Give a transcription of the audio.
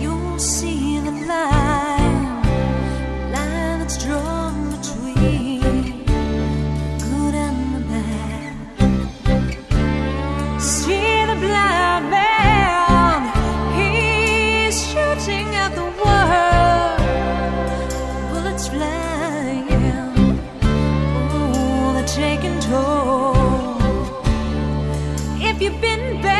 you'll see the line, line that's drawn between good and the bad. See the blind man, he's shooting at the world, bullets flying, oh, they're taking toll. If you've been bad.